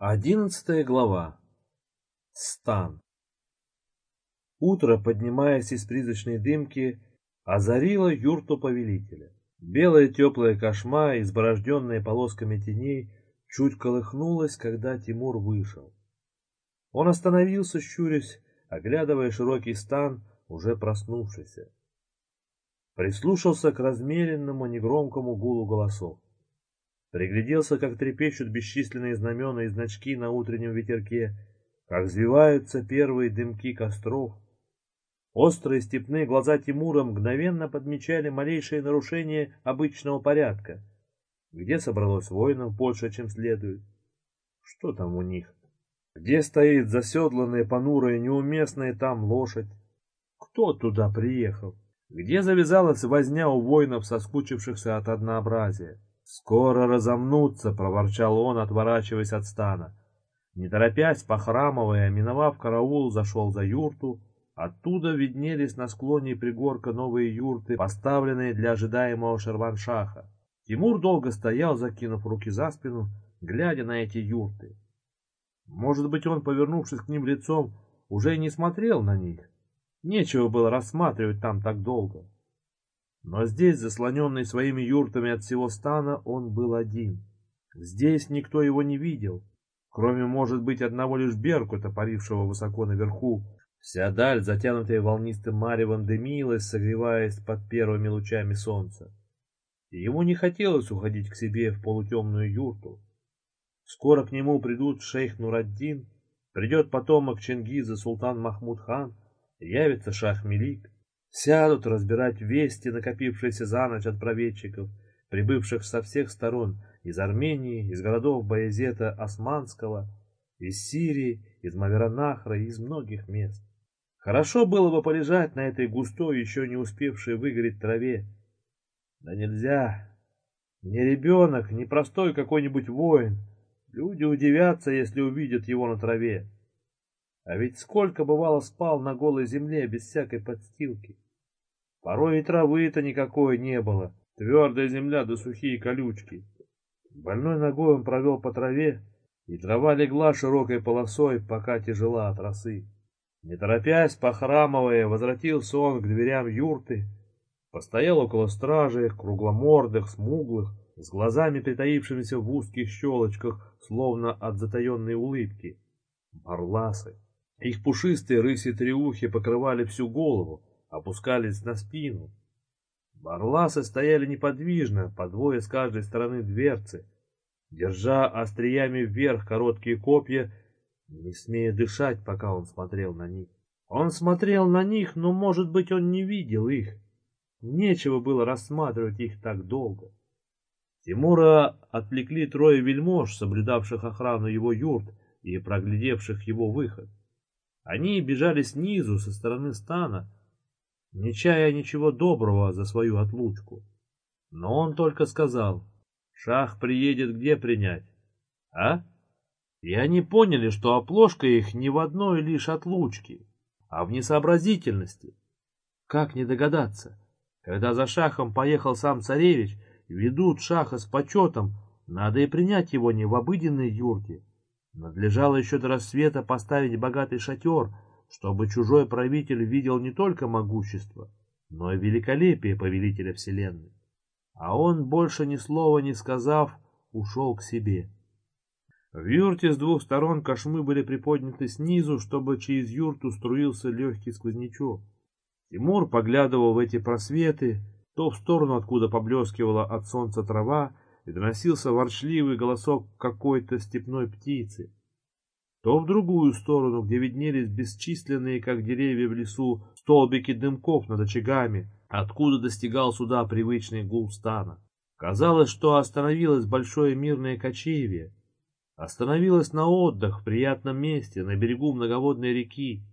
Одиннадцатая глава. Стан. Утро, поднимаясь из призрачной дымки, озарило юрту повелителя. Белая теплая кошма, изборожденная полосками теней, чуть колыхнулась, когда Тимур вышел. Он остановился, щурясь, оглядывая широкий стан, уже проснувшийся. Прислушался к размеренному негромкому гулу голосов. Пригляделся, как трепещут бесчисленные знамена и значки на утреннем ветерке, как взвиваются первые дымки костров. Острые степные глаза Тимура мгновенно подмечали малейшие нарушения обычного порядка. Где собралось воинов больше, чем следует? Что там у них? Где стоит заседланная, понурая, неуместная там лошадь? Кто туда приехал? Где завязалась возня у воинов, соскучившихся от однообразия? «Скоро разомнутся», — проворчал он, отворачиваясь от стана. Не торопясь, похрамывая, миновав караул, зашел за юрту. Оттуда виднелись на склоне пригорка новые юрты, поставленные для ожидаемого Шерваншаха. Тимур долго стоял, закинув руки за спину, глядя на эти юрты. Может быть, он, повернувшись к ним лицом, уже и не смотрел на них. Нечего было рассматривать там так долго. Но здесь, заслоненный своими юртами от всего стана, он был один. Здесь никто его не видел, кроме, может быть, одного лишь Беркута, парившего высоко наверху. Вся даль, затянутая волнистым маревом, дымилась, согреваясь под первыми лучами солнца. И ему не хотелось уходить к себе в полутемную юрту. Скоро к нему придут шейх Нураддин, придет потомок Чингиза султан Махмуд хан, явится шах Мелик. Сядут разбирать вести, накопившиеся за ночь от проведчиков, прибывших со всех сторон, из Армении, из городов Баязета Османского, из Сирии, из Маверанахра и из многих мест. Хорошо было бы полежать на этой густой, еще не успевшей выгореть траве. Да нельзя. Не ребенок, не простой какой-нибудь воин. Люди удивятся, если увидят его на траве. А ведь сколько бывало спал на голой земле без всякой подстилки. Порой и травы-то никакой не было, твердая земля да сухие колючки. Больной ногой он провел по траве, и трава легла широкой полосой, пока тяжела от росы. Не торопясь, похрамывая, возвратился он к дверям юрты, постоял около стражей, кругломордых, смуглых, с глазами притаившимися в узких щелочках, словно от затаенной улыбки. Барласы. Их пушистые рыси треухи покрывали всю голову, опускались на спину. Барласы стояли неподвижно, по двое с каждой стороны дверцы, держа остриями вверх короткие копья, не смея дышать, пока он смотрел на них. Он смотрел на них, но, может быть, он не видел их. Нечего было рассматривать их так долго. Тимура отвлекли трое вельмож, соблюдавших охрану его юрт и проглядевших его выход. Они бежали снизу, со стороны стана, не чая ничего доброго за свою отлучку. Но он только сказал, шах приедет где принять, а? И они поняли, что оплошка их не в одной лишь отлучке, а в несообразительности. Как не догадаться, когда за шахом поехал сам царевич, ведут шаха с почетом, надо и принять его не в обыденной юрте, Надлежало еще до рассвета поставить богатый шатер, чтобы чужой правитель видел не только могущество, но и великолепие повелителя вселенной. А он, больше ни слова не сказав, ушел к себе. В юрте с двух сторон кошмы были приподняты снизу, чтобы через юрту струился легкий сквознячок. Тимур поглядывал в эти просветы, то в сторону, откуда поблескивала от солнца трава, и доносился ворчливый голосок какой-то степной птицы, то в другую сторону, где виднелись бесчисленные, как деревья в лесу, столбики дымков над очагами, откуда достигал сюда привычный гул стана. Казалось, что остановилось большое мирное кочевье, остановилось на отдых в приятном месте, на берегу многоводной реки.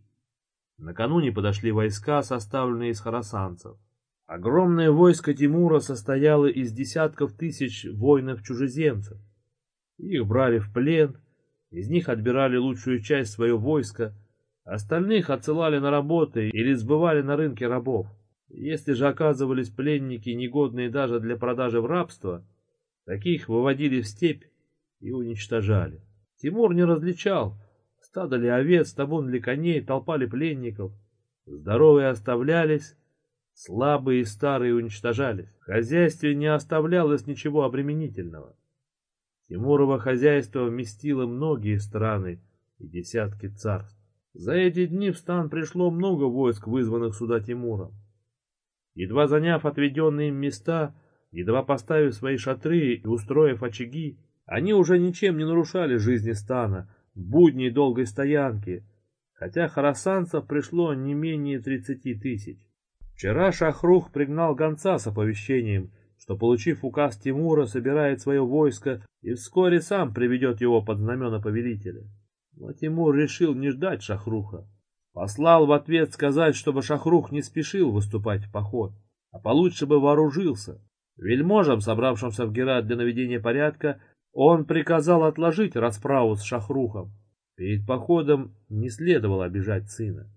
Накануне подошли войска, составленные из хоросанцев. Огромное войско Тимура состояло из десятков тысяч воинов-чужеземцев. Их брали в плен, из них отбирали лучшую часть своего войска, остальных отсылали на работы или сбывали на рынке рабов. Если же оказывались пленники, негодные даже для продажи в рабство, таких выводили в степь и уничтожали. Тимур не различал, стадо ли овец, табун ли коней, толпа ли пленников. Здоровые оставлялись, слабые и старые уничтожались. В хозяйстве не оставлялось ничего обременительного. Тимурово хозяйство вместило многие страны и десятки царств. За эти дни в стан пришло много войск, вызванных сюда Тимуром. Едва заняв отведенные им места, едва поставив свои шатры и устроив очаги, они уже ничем не нарушали жизни стана, будней долгой стоянки, хотя харасанцев пришло не менее тридцати тысяч. Вчера Шахрух пригнал гонца с оповещением, что, получив указ Тимура, собирает свое войско и вскоре сам приведет его под знамена повелителя. Но Тимур решил не ждать Шахруха. Послал в ответ сказать, чтобы Шахрух не спешил выступать в поход, а получше бы вооружился. Вельможам, собравшимся в Герат для наведения порядка, он приказал отложить расправу с Шахрухом. Перед походом не следовало обижать сына.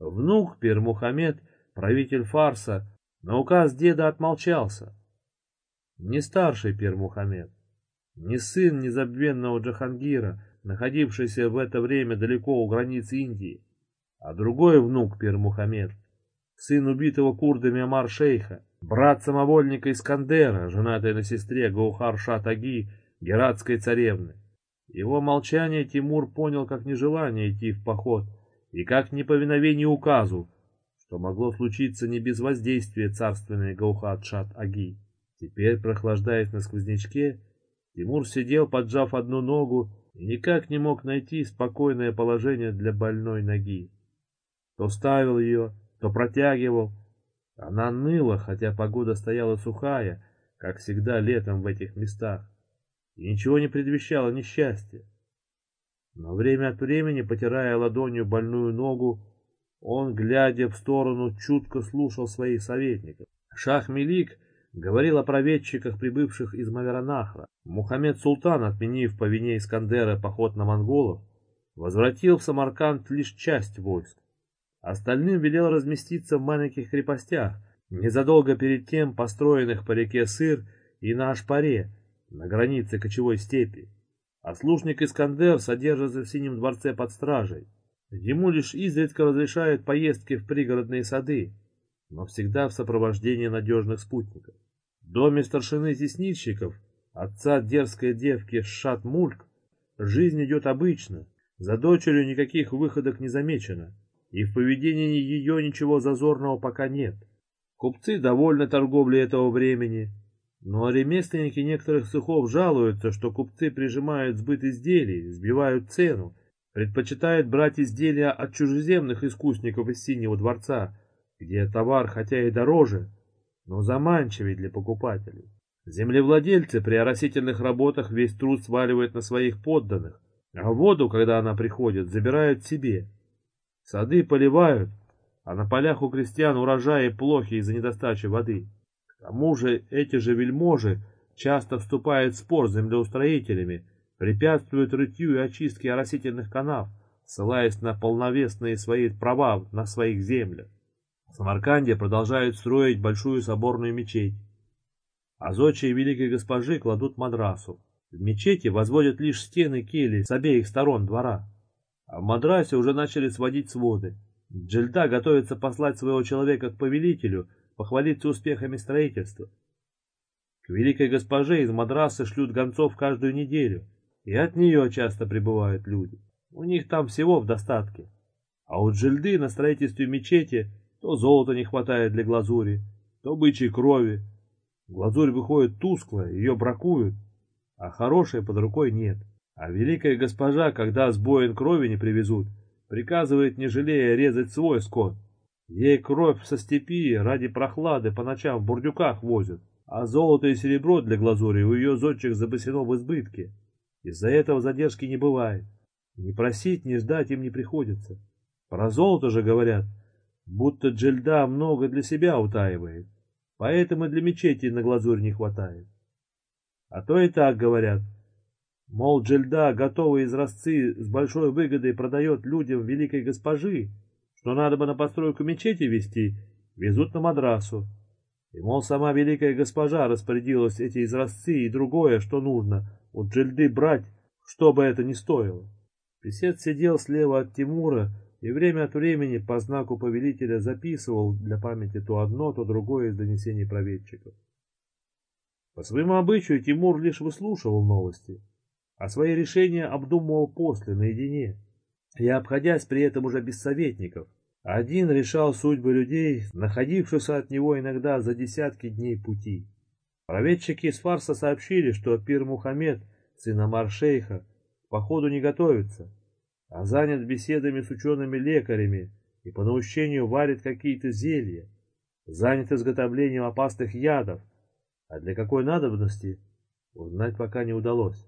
Внук Пир Мухаммед, правитель Фарса, на указ деда отмолчался. Не старший Пир Мухаммед, не сын незабвенного Джахангира, находившийся в это время далеко у границ Индии, а другой внук Пир Мухаммед, сын убитого курдами Амар Шейха, брат самовольника Искандера, женатый на сестре Гаухар Шатаги, гератской царевны. Его молчание Тимур понял как нежелание идти в поход и как неповиновение указу, что могло случиться не без воздействия царственной Гаухат Шат-Аги. Теперь, прохлаждаясь на сквознячке, Тимур сидел, поджав одну ногу, и никак не мог найти спокойное положение для больной ноги. То ставил ее, то протягивал. Она ныла, хотя погода стояла сухая, как всегда летом в этих местах, и ничего не предвещало несчастья. Но время от времени, потирая ладонью больную ногу, он, глядя в сторону, чутко слушал своих советников. Шах-Мелик говорил о проведчиках, прибывших из Маверанахра. Мухаммед Султан, отменив по вине Искандера поход на монголов, возвратил в Самарканд лишь часть войск. Остальным велел разместиться в маленьких крепостях, незадолго перед тем построенных по реке Сыр и на Ашпаре, на границе кочевой степи. А служник Искандер содержится в Синем дворце под стражей. Ему лишь изредка разрешают поездки в пригородные сады, но всегда в сопровождении надежных спутников. В доме старшины теснильщиков, отца дерзкой девки Шат-Мульк, жизнь идет обычно, за дочерью никаких выходок не замечено, и в поведении ее ничего зазорного пока нет. Купцы довольны торговлей этого времени, но ремесленники некоторых цехов жалуются, что купцы прижимают сбыт изделий, сбивают цену, предпочитают брать изделия от чужеземных искусников из Синего дворца, где товар хотя и дороже, но заманчивее для покупателей. Землевладельцы при оросительных работах весь труд сваливают на своих подданных, а воду, когда она приходит, забирают себе. Сады поливают, а на полях у крестьян урожаи плохи из-за недостачи воды. К тому же эти же вельможи часто вступают в спор с землеустроителями, препятствуют рытью и очистке оросительных канав, ссылаясь на полновесные свои права на своих землях. В Самарканде продолжают строить большую соборную мечеть. А зодчие великой госпожи кладут мадрасу. В мечети возводят лишь стены кели с обеих сторон двора. А в мадрасе уже начали сводить своды. Джельда готовится послать своего человека к повелителю, похвалиться успехами строительства. К великой госпоже из мадрасы шлют гонцов каждую неделю, и от нее часто прибывают люди. У них там всего в достатке. А у Джельды на строительстве мечети то золота не хватает для глазури, то бычьей крови. Глазурь выходит тусклая, ее бракуют, а хорошей под рукой нет. А великая госпожа, когда с боин крови не привезут, приказывает, не жалея, резать свой скот. Ей кровь со степи ради прохлады по ночам в бурдюках возят, а золото и серебро для глазури у ее зодчих запасено в избытке. Из-за этого задержки не бывает. Не просить, не ждать им не приходится. Про золото же говорят, будто Джельда много для себя утаивает, поэтому для мечети на глазурь не хватает. А то и так говорят, мол, Джельда готовые изразцы с большой выгодой продает людям великой госпожи, что надо бы на постройку мечети вести, везут на мадрасу. И, мол, сама великая госпожа распорядилась эти изразцы и другое, что нужно, у Джельды брать, что бы это ни стоило. Песец сидел слева от Тимура и время от времени по знаку повелителя записывал для памяти то одно, то другое из донесений проведчиков. По своему обычаю Тимур лишь выслушивал новости, а свои решения обдумывал после, наедине, и обходясь при этом уже без советников. Один решал судьбы людей, находившихся от него иногда за десятки дней пути. Проведчики из Фарса сообщили, что Пир Мухаммед, сын Амар-шейха, походу не готовится, а занят беседами с учеными-лекарями и по наущению варит какие-то зелья, занят изготовлением опасных ядов, а для какой надобности узнать пока не удалось.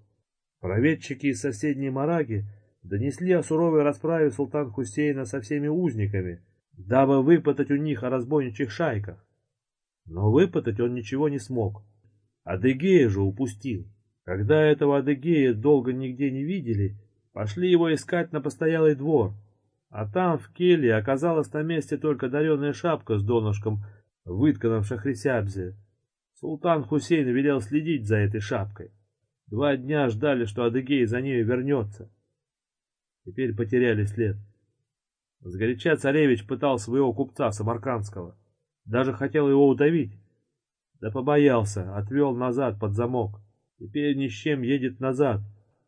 Проведчики из соседней Мараги донесли о суровой расправе султан Хусейна со всеми узниками, дабы выпытать у них о разбойничьих шайках. Но выпытать он ничего не смог. Адыгея же упустил. Когда этого Адыгея долго нигде не видели, пошли его искать на постоялый двор, а там, в келье, оказалась на месте только дареная шапка с донышком, вытканным в Шахрисябзе. Султан Хусейн велел следить за этой шапкой. Два дня ждали, что Адыгей за нею вернется. Теперь потеряли след. Сгоряча царевич пытал своего купца Самаркандского. Даже хотел его удавить. Да побоялся, отвел назад под замок. Теперь ни с чем едет назад.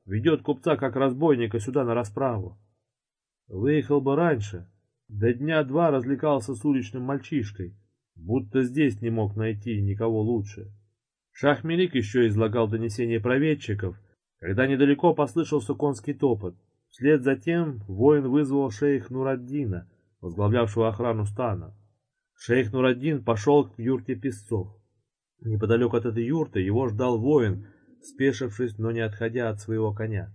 Ведет купца как разбойника сюда на расправу. Выехал бы раньше. До дня два развлекался с уличным мальчишкой. Будто здесь не мог найти никого лучше. Шахмелик еще излагал донесения проведчиков, когда недалеко послышался конский топот. Вслед за тем воин вызвал шейх Нураддина, возглавлявшего охрану стана. Шейх Нураддин пошел к юрте песцов. Неподалеку от этой юрты его ждал воин, спешившись, но не отходя от своего коня.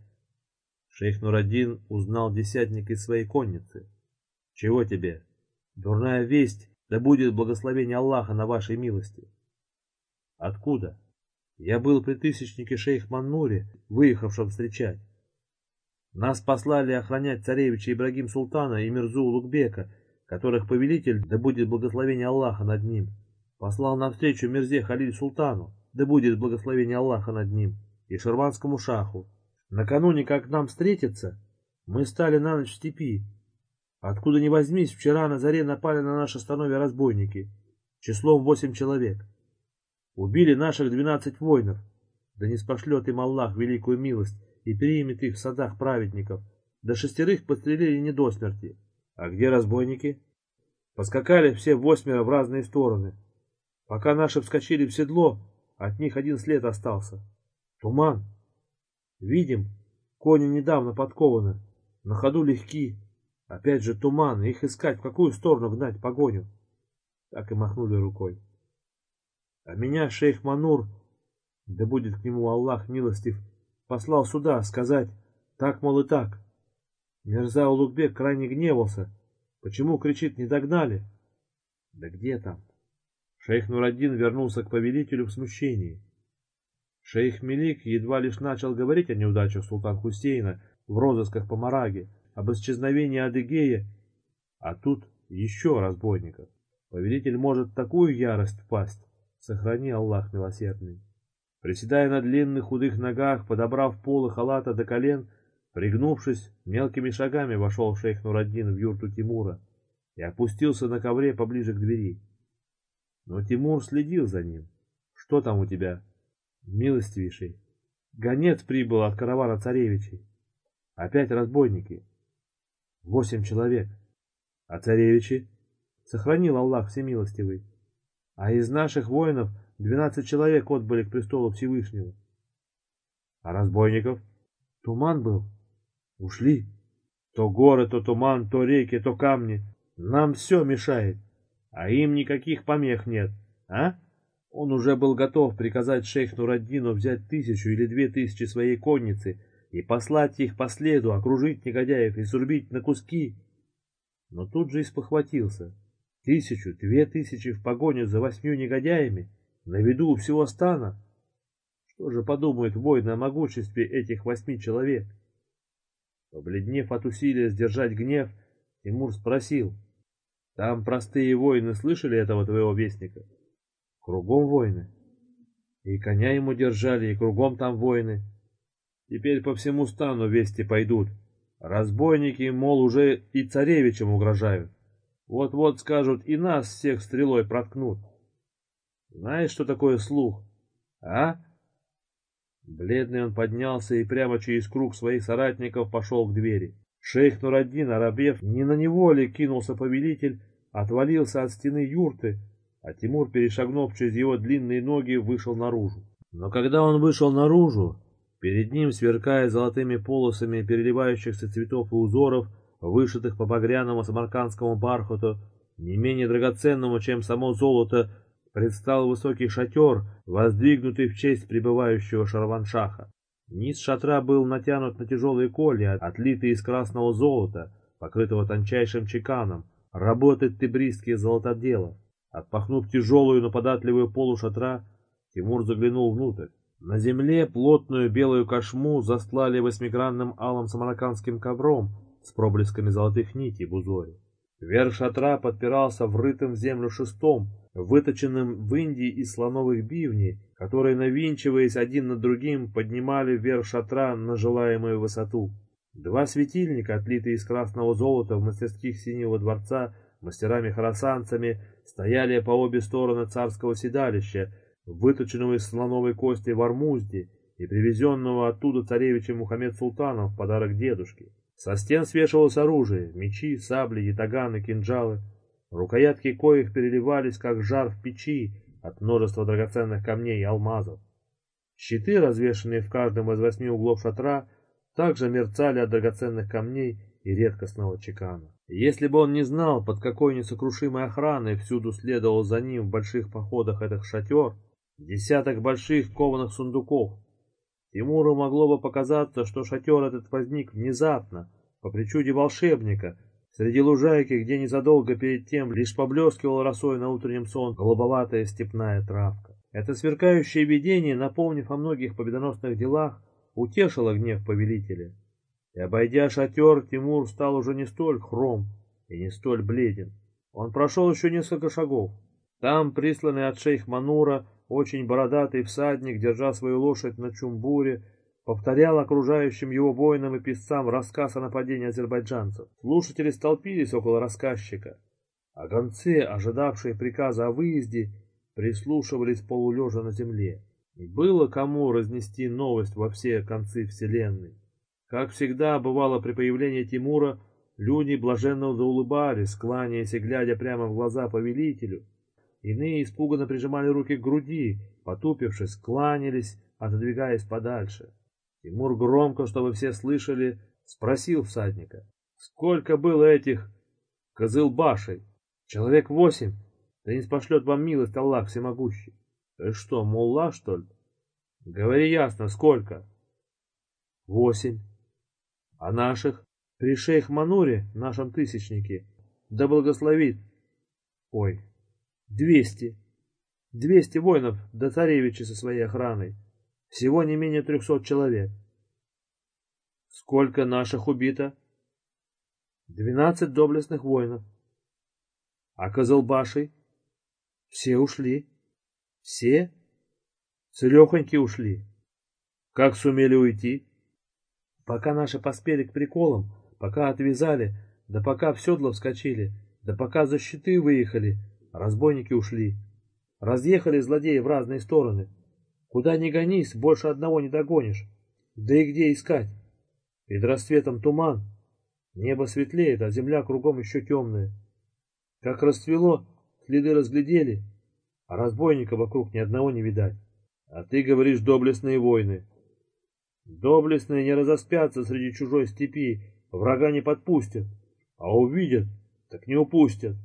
Шейх Нураддин узнал десятник из своей конницы. «Чего тебе? Дурная весть, да будет благословение Аллаха на вашей милости». «Откуда?» «Я был при тысячнике шейх Маннуре, выехавшем встречать. Нас послали охранять царевича Ибрагим Султана и Мирзу Улугбека, которых повелитель, да будет благословение Аллаха над ним, послал навстречу Мирзе Халиль Султану, да будет благословение Аллаха над ним, и Шерванскому шаху. Накануне, как нам встретиться, мы стали на ночь в степи. Откуда ни возьмись, вчера на заре напали на наше станове разбойники, числом восемь человек. Убили наших двенадцать воинов, да не спошлет им Аллах великую милость, и примет их в садах праведников. До шестерых подстрелили не до смерти. А где разбойники? Поскакали все восьмеро в разные стороны. Пока наши вскочили в седло, от них один след остался. Туман. Видим, кони недавно подкованы, на ходу легки. Опять же туман, их искать, в какую сторону гнать погоню. Так и махнули рукой. А меня шейх Манур, да будет к нему Аллах милостив, послал сюда сказать так, мол, и так. Мирза Улугбек крайне гневался. Почему, кричит, не догнали? Да где там? Шейх Нураддин вернулся к повелителю в смущении. Шейх Мелик едва лишь начал говорить о неудачах султан Хусейна в розысках по Мараге, об исчезновении Адыгея, а тут еще разбойников. Повелитель может такую ярость впасть, сохрани Аллах милосердный. Приседая на длинных худых ногах, подобрав полы халата до колен, пригнувшись, мелкими шагами вошел шейх Нураддин в юрту Тимура и опустился на ковре поближе к двери. Но Тимур следил за ним. «Что там у тебя?» «Милостивейший. Гонец прибыл от каравана царевичей. Опять разбойники. Восемь человек. А царевичи? Сохранил Аллах Всемилостивый. А из наших воинов Двенадцать человек отбыли к престолу Всевышнего. А разбойников? Туман был. Ушли. То горы, то туман, то реки, то камни. Нам все мешает. А им никаких помех нет. А? Он уже был готов приказать шейх Нураддину взять тысячу или две тысячи своей конницы и послать их по следу, окружить негодяев и сурбить на куски. Но тут же испохватился. Тысячу, две тысячи в погоню за восьмью негодяями — на виду у всего стана. Что же подумает воин о могуществе этих восьми человек? Побледнев от усилия сдержать гнев, Тимур спросил, «Там простые воины слышали этого твоего вестника?» «Кругом воины. И коня ему держали, и кругом там воины. Теперь по всему стану вести пойдут. Разбойники, мол, уже и царевичам угрожают. Вот-вот скажут, и нас всех стрелой проткнут. Знаешь, что такое слух? А? Бледный он поднялся и прямо через круг своих соратников пошел к двери. Шейх Нураддин, оробев, не на него ли кинулся повелитель, отвалился от стены юрты, а Тимур, перешагнув через его длинные ноги, вышел наружу. Но когда он вышел наружу, перед ним, сверкая золотыми полосами переливающихся цветов и узоров, вышитых по багряному самаркандскому бархату, не менее драгоценному, чем само золото, предстал высокий шатер, воздвигнутый в честь прибывающего Шарваншаха. Низ шатра был натянут на тяжелые колья, отлитые из красного золота, покрытого тончайшим чеканом, работы тибрисских золотоделов. Отпахнув тяжелую, но податливую полу шатра, Тимур заглянул внутрь. На земле плотную белую кошму застлали восьмигранным алым самаркандским ковром с проблесками золотых нитей в узоре. Верх шатра подпирался врытым в землю шестом, выточенным в Индии из слоновых бивней, которые, навинчиваясь один над другим, поднимали вверх шатра на желаемую высоту. Два светильника, отлитые из красного золота в мастерских Синего дворца мастерами-хоросанцами, стояли по обе стороны царского седалища, выточенного из слоновой кости в Армузде и привезенного оттуда царевичем Мухаммед Султаном в подарок дедушке. Со стен свешивалось оружие, мечи, сабли, ятаганы, кинжалы. Рукоятки коих переливались, как жар в печи, от множества драгоценных камней и алмазов. Щиты, развешанные в каждом из восьми углов шатра, также мерцали от драгоценных камней и редкостного чекана. Если бы он не знал, под какой несокрушимой охраной всюду следовал за ним в больших походах этот шатер, десяток больших кованых сундуков, Тимуру могло бы показаться, что шатер этот возник внезапно, по причуде волшебника, среди лужайки, где незадолго перед тем лишь поблескивал росой на утреннем солнце голубоватая степная травка. Это сверкающее видение, напомнив о многих победоносных делах, утешило гнев повелителя. И, обойдя шатер, Тимур стал уже не столь хром и не столь бледен. Он прошел еще несколько шагов. Там, присланный от шейх Манура, очень бородатый всадник, держа свою лошадь на чумбуре, повторял окружающим его воинам и писцам рассказ о нападении азербайджанцев. Слушатели столпились около рассказчика, а гонцы, ожидавшие приказа о выезде, прислушивались полулежа на земле. Было кому разнести новость во все концы вселенной. Как всегда бывало при появлении Тимура, люди блаженно заулыбались, кланяясь и глядя прямо в глаза повелителю, Иные испуганно прижимали руки к груди, потупившись, кланялись, отодвигаясь подальше. Тимур громко, чтобы все слышали, спросил всадника, сколько было этих козылбашей? Человек восемь. Да не спошлет вам милость Аллах всемогущий. Ты что, мулла, что ли? Говори ясно, сколько? Восемь. А наших? При шейх Мануре, нашем тысячнике, да благословит. Ой, Двести. Двести воинов до царевича со своей охраной. Всего не менее трехсот человек. Сколько наших убито? Двенадцать доблестных воинов. А Козылбашей? Все ушли. Все? Целехоньки ушли. Как сумели уйти? Пока наши поспели к приколам, пока отвязали, да пока в седло вскочили, да пока за щиты выехали, Разбойники ушли. Разъехали злодеи в разные стороны. Куда ни гонись, больше одного не догонишь. Да и где искать? Перед рассветом туман. Небо светлеет, а земля кругом еще темная. Как расцвело, следы разглядели, а разбойника вокруг ни одного не видать. А ты говоришь доблестные войны. Доблестные не разоспятся среди чужой степи, врага не подпустят, а увидят, так не упустят.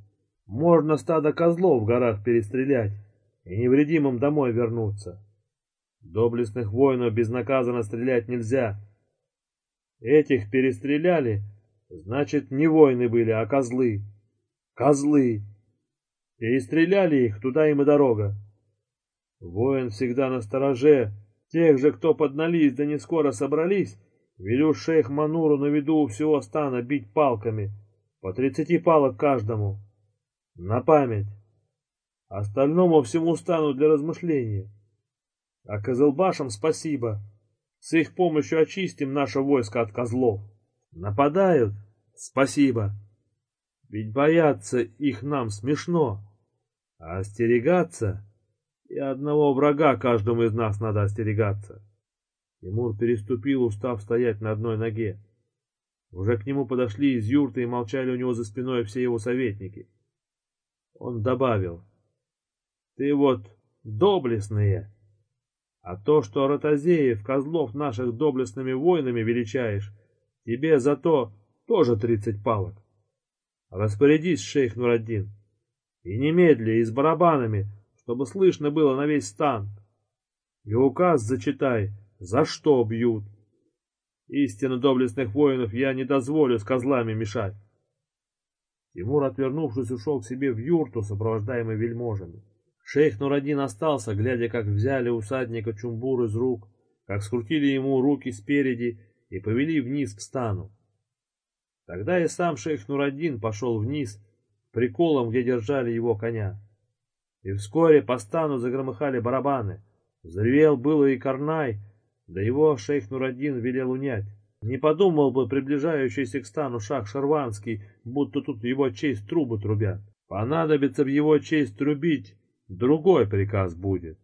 Можно стадо козлов в горах перестрелять и невредимым домой вернуться. Доблестных воинов безнаказанно стрелять нельзя. Этих перестреляли, значит, не воины были, а козлы. Козлы. Перестреляли их, туда им и дорога. Воин всегда на стороже. Тех же, кто поднались, да не скоро собрались, велю шейх Мануру на виду у всего стана бить палками, по тридцати палок каждому. На память. Остальному всему стану для размышления. А Козылбашам спасибо. С их помощью очистим наше войско от козлов. Нападают? Спасибо. Ведь бояться их нам смешно. А остерегаться? И одного врага каждому из нас надо остерегаться. Тимур переступил, устав стоять на одной ноге. Уже к нему подошли из юрты и молчали у него за спиной все его советники. Он добавил, «Ты вот доблестные, а то, что Ротозеев, козлов наших доблестными воинами величаешь, тебе за то тоже тридцать палок. Распорядись, шейх Нураддин, и немедля, и с барабанами, чтобы слышно было на весь стан. И указ зачитай, за что бьют. Истинно доблестных воинов я не дозволю с козлами мешать. Тимур, отвернувшись, ушел к себе в юрту, сопровождаемый вельможами. Шейх Нурадин остался, глядя, как взяли усадника чумбур из рук, как скрутили ему руки спереди и повели вниз к стану. Тогда и сам шейх Нурадин пошел вниз, приколом, где держали его коня. И вскоре по стану загромыхали барабаны. Взревел было и Карнай, да его шейх Нурадин велел унять. Не подумал бы приближающийся к стану шах Шарванский, будто тут его честь трубы трубят. Понадобится в его честь трубить, другой приказ будет.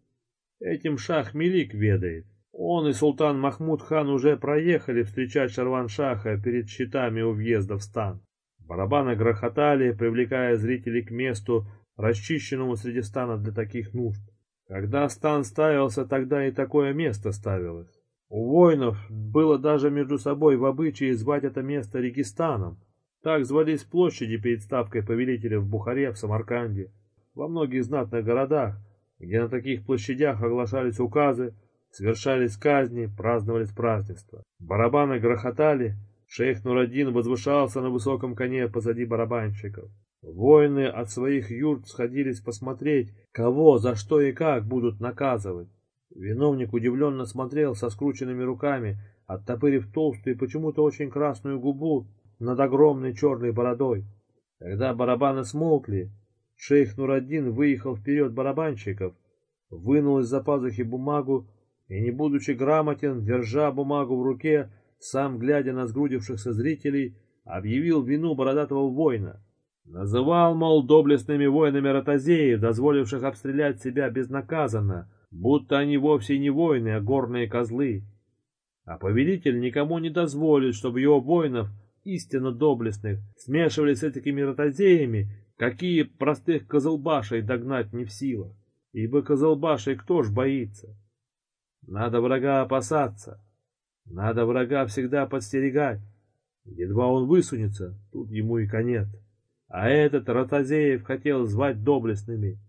Этим шах Мелик ведает. Он и султан Махмуд хан уже проехали встречать Шарван-шаха перед щитами у въезда в стан. Барабаны грохотали, привлекая зрителей к месту, расчищенному среди стана для таких нужд. Когда стан ставился, тогда и такое место ставилось. У воинов было даже между собой в обычае звать это место Регистаном. Так звались площади перед ставкой повелителя в Бухаре, в Самарканде, во многих знатных городах, где на таких площадях оглашались указы, совершались казни, праздновались празднества. Барабаны грохотали, шейх Нурадин возвышался на высоком коне позади барабанщиков. Воины от своих юрт сходились посмотреть, кого, за что и как будут наказывать. Виновник удивленно смотрел со скрученными руками, оттопырив толстую и почему-то очень красную губу над огромной черной бородой. Когда барабаны смолкли, шейх Нураддин выехал вперед барабанщиков, вынул из-за пазухи бумагу и, не будучи грамотен, держа бумагу в руке, сам, глядя на сгрудившихся зрителей, объявил вину бородатого воина. Называл, мол, доблестными воинами ротозеев, дозволивших обстрелять себя безнаказанно, будто они вовсе не воины, а горные козлы. А повелитель никому не дозволит, чтобы его воинов, истинно доблестных, смешивались с этими ротозеями, какие простых козылбашей догнать не в силах. Ибо козылбашей кто ж боится? Надо врага опасаться, надо врага всегда подстерегать. Едва он высунется, тут ему и конец. А этот Ротозеев хотел звать доблестными.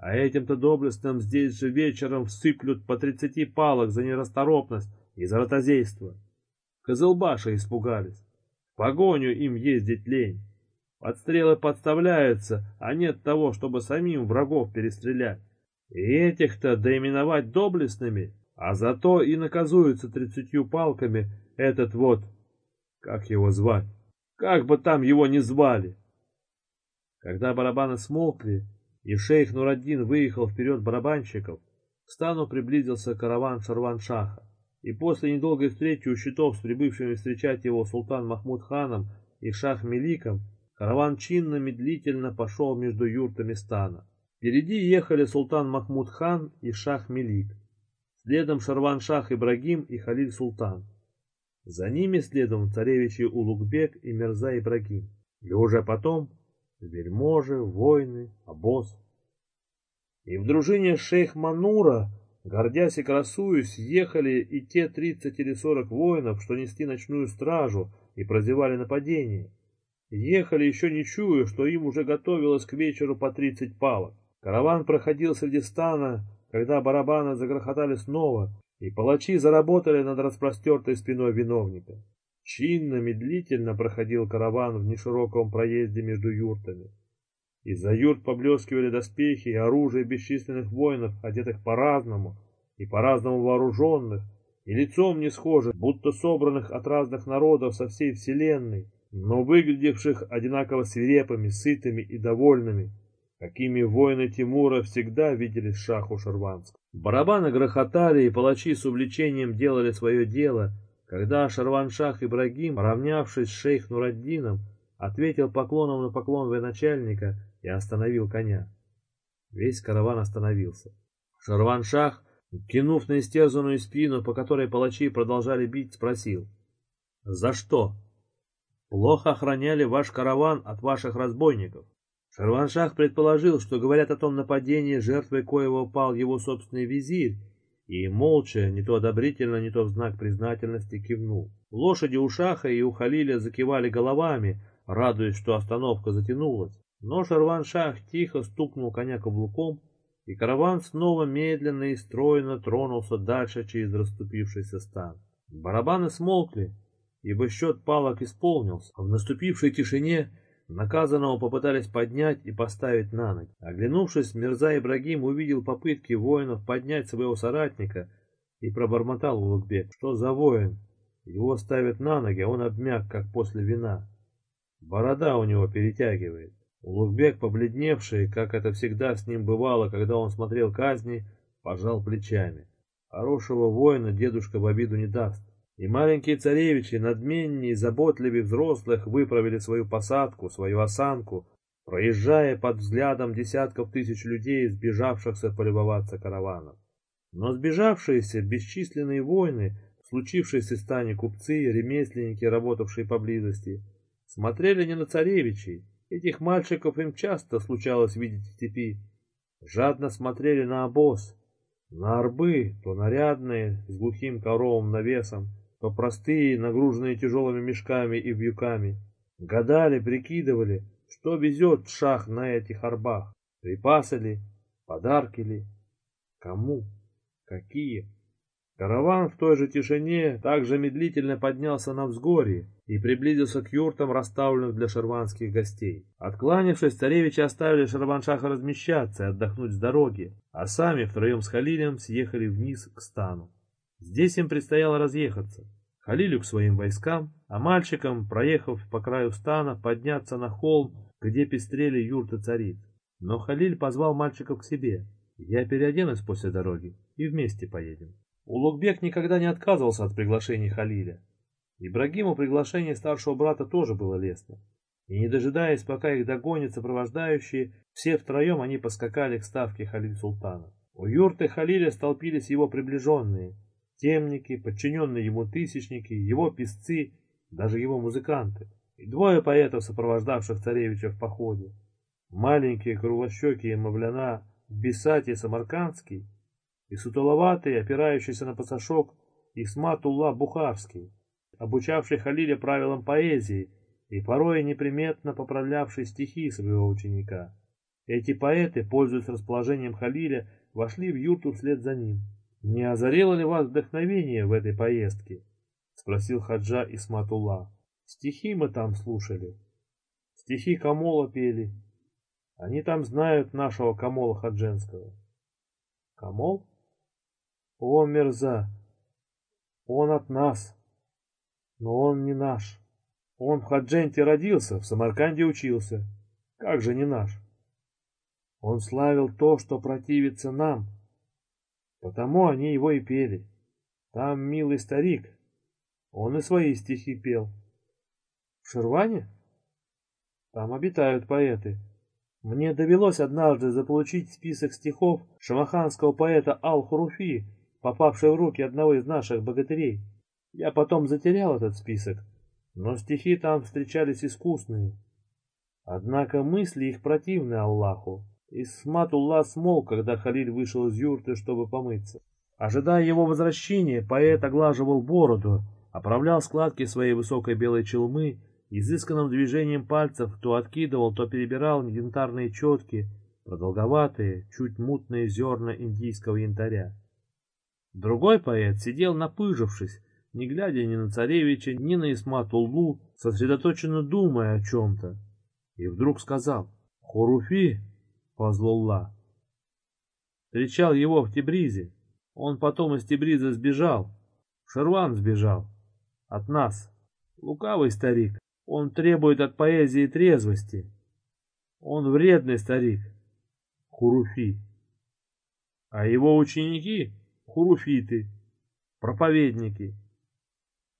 А этим-то доблестным здесь же вечером всыплют по тридцати палок за нерасторопность и за ротозейство. Козылбаши испугались. В погоню им ездить лень. Подстрелы подставляются, а нет того, чтобы самим врагов перестрелять. И этих-то доименовать доблестными, а зато и наказуются тридцатью палками этот вот, как его звать, как бы там его ни звали. Когда барабаны смолкли, и шейх Нураддин выехал вперед барабанщиков, к стану приблизился караван Шарван-Шаха, и после недолгой встречи у щитов с прибывшими встречать его султан Махмуд ханом и шах Меликом, караван чинно медлительно пошел между юртами стана. Впереди ехали султан Махмуд хан и шах Мелик, следом Шарван-Шах Ибрагим и Халиль Султан. За ними следом царевичи Улугбек и Мерза Ибрагим. И уже потом вельможи, воины, обоз. И в дружине шейх Манура, гордясь и красуясь, ехали и те тридцать или сорок воинов, что несли ночную стражу и прозевали нападение. Ехали еще не чуя, что им уже готовилось к вечеру по тридцать палок. Караван проходил среди стана, когда барабаны загрохотали снова, и палачи заработали над распростертой спиной виновника. Чинно, медлительно проходил караван в нешироком проезде между юртами. Из-за юрт поблескивали доспехи и оружие бесчисленных воинов, одетых по-разному и по-разному вооруженных, и лицом не схожих, будто собранных от разных народов со всей вселенной, но выглядевших одинаково свирепыми, сытыми и довольными. какими воины Тимура всегда видели шаху Шарванск. Барабаны грохотали, и палачи с увлечением делали свое дело, когда Шарваншах Ибрагим, равнявшись с шейх Нураддином, ответил поклоном на поклон военачальника и остановил коня. Весь караван остановился. Шарваншах, кинув на истерзанную спину, по которой палачи продолжали бить, спросил. «За что?» «Плохо охраняли ваш караван от ваших разбойников». Шарваншах предположил, что говорят о том нападении, жертвой коего упал его собственный визирь, и молча, не то одобрительно, не то в знак признательности кивнул. Лошади у Шаха и у Халиля закивали головами, радуясь, что остановка затянулась. Но Шарваншах тихо стукнул коня каблуком, и караван снова медленно и стройно тронулся дальше через расступившийся стан. Барабаны смолкли, ибо счет палок исполнился, в наступившей тишине Наказанного попытались поднять и поставить на ноги. Оглянувшись, Мирза Ибрагим увидел попытки воинов поднять своего соратника и пробормотал Улугбек. Что за воин? Его ставят на ноги, а он обмяк, как после вина. Борода у него перетягивает. Улугбек, побледневший, как это всегда с ним бывало, когда он смотрел казни, пожал плечами. Хорошего воина дедушка в обиду не даст. И маленькие царевичи, надменнее и заботливее взрослых, выправили свою посадку, свою осанку, проезжая под взглядом десятков тысяч людей, сбежавшихся полюбоваться караваном. Но сбежавшиеся бесчисленные войны, случившиеся в стане купцы, ремесленники, работавшие поблизости, смотрели не на царевичей, этих мальчиков им часто случалось видеть в степи, жадно смотрели на обоз, на арбы, то нарядные, с глухим коровым навесом, то простые, нагруженные тяжелыми мешками и вьюками. Гадали, прикидывали, что везет шах на этих арбах. Припасы ли, подарки ли, кому, какие. Караван в той же тишине также медлительно поднялся на взгорье и приблизился к юртам, расставленным для шерванских гостей. Откланившись, царевичи оставили Шарваншаха размещаться и отдохнуть с дороги, а сами втроем с Халилем съехали вниз к стану. Здесь им предстояло разъехаться. Халилю к своим войскам, а мальчикам, проехав по краю стана, подняться на холм, где пестрели юрты цариц. Но Халиль позвал мальчиков к себе. Я переоденусь после дороги и вместе поедем. Улугбек никогда не отказывался от приглашений Халиля. Ибрагиму приглашение старшего брата тоже было лестно. И не дожидаясь, пока их догонят сопровождающие, все втроем они поскакали к ставке Халиль Султана. У юрты Халиля столпились его приближенные – темники, подчиненные ему тысячники, его песцы, даже его музыканты. И двое поэтов, сопровождавших царевича в походе. Маленькие круглощекие Мавляна Бесати Самаркандский и сутуловатый, опирающийся на пасашок Исматулла Бухарский, обучавший Халиля правилам поэзии и порой неприметно поправлявший стихи своего ученика. Эти поэты, пользуясь расположением Халиля, вошли в юрту вслед за ним. «Не озарило ли вас вдохновение в этой поездке?» — спросил Хаджа Исматулла. «Стихи мы там слушали. Стихи Камола пели. Они там знают нашего Камола Хадженского». «Камол? О, мерза! Он от нас, но он не наш. Он в Хадженте родился, в Самарканде учился. Как же не наш? Он славил то, что противится нам» Потому они его и пели. Там милый старик, он и свои стихи пел. В Шерване? Там обитают поэты. Мне довелось однажды заполучить список стихов шамаханского поэта Ал-Хуруфи, попавший в руки одного из наших богатырей. Я потом затерял этот список, но стихи там встречались искусные. Однако мысли их противны Аллаху. Исматулла смолк, когда Халиль вышел из юрты, чтобы помыться. Ожидая его возвращения, поэт оглаживал бороду, оправлял складки своей высокой белой челмы, изысканным движением пальцев то откидывал, то перебирал янтарные четки, продолговатые, чуть мутные зерна индийского янтаря. Другой поэт сидел напыжившись, не глядя ни на царевича, ни на Исматуллу, сосредоточенно думая о чем-то. И вдруг сказал, «Хуруфи, Фазлулла. Встречал его в Тибризе. Он потом из Тибриза сбежал. Шерван сбежал. От нас. Лукавый старик. Он требует от поэзии трезвости. Он вредный старик. Хуруфи. А его ученики — хуруфиты, проповедники.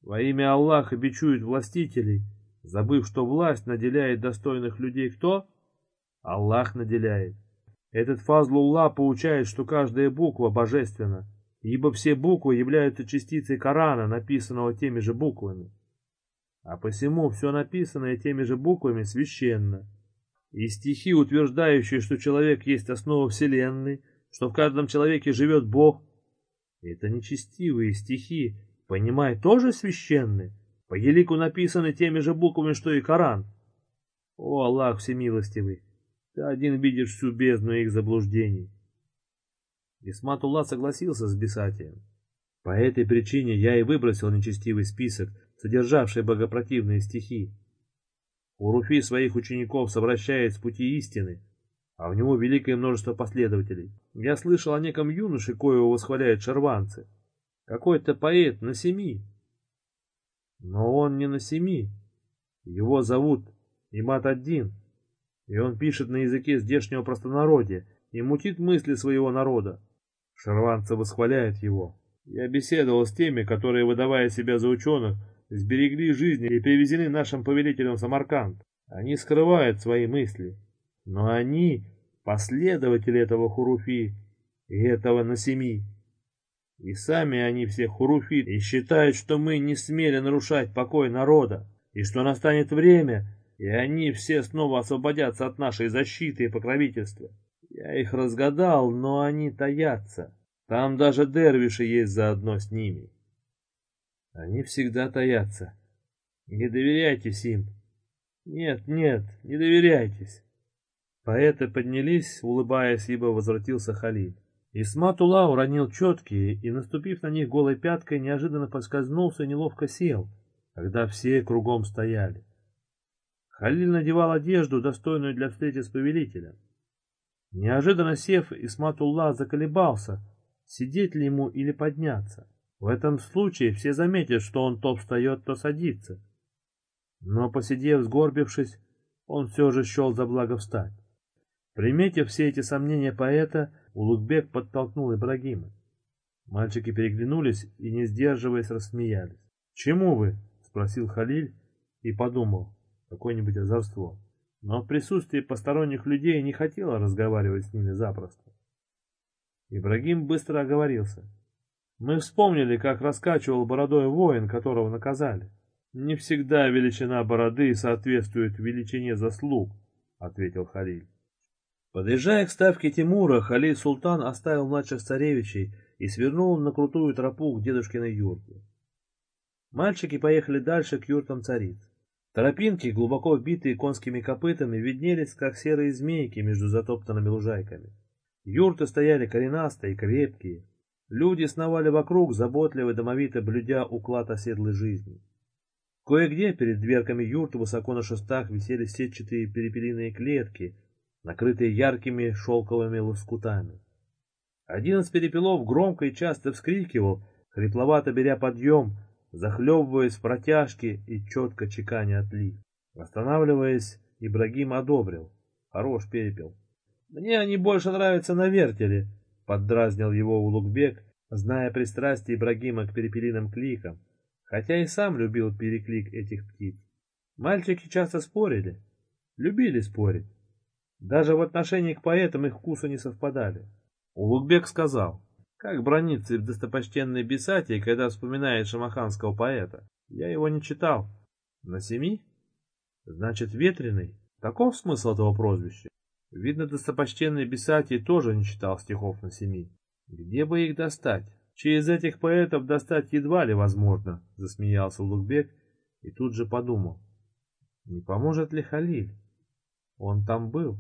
Во имя Аллаха бичуют властителей, забыв, что власть наделяет достойных людей кто? Аллах наделяет. Этот Фазлулла получает, что каждая буква божественна, ибо все буквы являются частицей Корана, написанного теми же буквами. А посему все написанное теми же буквами священно. И стихи, утверждающие, что человек есть основа Вселенной, что в каждом человеке живет Бог, это нечестивые стихи, понимай, тоже священны, по елику написаны теми же буквами, что и Коран. О, Аллах всемилостивый, ты один видишь всю бездну их заблуждений. Исматулла согласился с Бесатием. По этой причине я и выбросил нечестивый список, содержавший богопротивные стихи. Уруфи своих учеников совращает с пути истины, а в него великое множество последователей. Я слышал о неком юноше, коего восхваляют шарванцы. Какой-то поэт на семи. Но он не на семи. Его зовут Имат-Аддин, и он пишет на языке здешнего простонародья и мутит мысли своего народа. Шарванцы восхваляют его. Я беседовал с теми, которые, выдавая себя за ученых, сберегли жизни и привезены нашим повелителем в Самарканд. Они скрывают свои мысли. Но они последователи этого Хуруфи и этого Насеми. И сами они все Хуруфи и считают, что мы не смели нарушать покой народа, и что настанет время, и они все снова освободятся от нашей защиты и покровительства. Я их разгадал, но они таятся. Там даже дервиши есть заодно с ними. Они всегда таятся. Не доверяйтесь им. Нет, нет, не доверяйтесь. Поэты поднялись, улыбаясь, ибо возвратился Халиль. Исматула уронил четкие и, наступив на них голой пяткой, неожиданно поскользнулся и неловко сел, когда все кругом стояли. Халиль надевал одежду, достойную для встречи с повелителем. Неожиданно сев, Исматулла заколебался, сидеть ли ему или подняться. В этом случае все заметят, что он то встает, то садится. Но, посидев, сгорбившись, он все же счел за благо встать. Приметив все эти сомнения поэта, Улугбек подтолкнул Ибрагима. Мальчики переглянулись и, не сдерживаясь, рассмеялись. «Чему вы?» — спросил Халиль и подумал, какое-нибудь озорство. Но в присутствии посторонних людей не хотела разговаривать с ними запросто. Ибрагим быстро оговорился. Мы вспомнили, как раскачивал бородой воин, которого наказали. Не всегда величина бороды соответствует величине заслуг, ответил Халиль. Подъезжая к ставке Тимура, Халиль Султан оставил младших царевичей и свернул на крутую тропу к дедушкиной юрте. Мальчики поехали дальше к юртам цариц. Тропинки, глубоко вбитые конскими копытами, виднелись, как серые змейки между затоптанными лужайками. Юрты стояли коренастые крепкие, Люди сновали вокруг, заботливо домовито блюдя уклад оседлой жизни. Кое-где перед дверками юрт высоко на шестах висели сетчатые перепелиные клетки, накрытые яркими шелковыми лоскутами. Один из перепелов громко и часто вскрикивал, хрипловато беря подъем, захлебываясь в протяжке и четко чеканя отлив. Останавливаясь, Ибрагим одобрил. Хорош перепел. Мне они больше нравятся на вертеле, Поддразнил его Улугбек, зная пристрастие Ибрагима к перепелиным кликам, хотя и сам любил переклик этих птиц. Мальчики часто спорили, любили спорить. Даже в отношении к поэтам их вкусы не совпадали. Улугбек сказал, как брониться в достопочтенной Бесатии, когда вспоминает шамаханского поэта. Я его не читал. На семи? Значит, ветреный? Таков смысл этого прозвища? Видно, достопочтенный Бесатий тоже не читал стихов на семи. Где бы их достать? Через этих поэтов достать едва ли возможно, засмеялся Лукбек и тут же подумал. Не поможет ли Халиль? Он там был.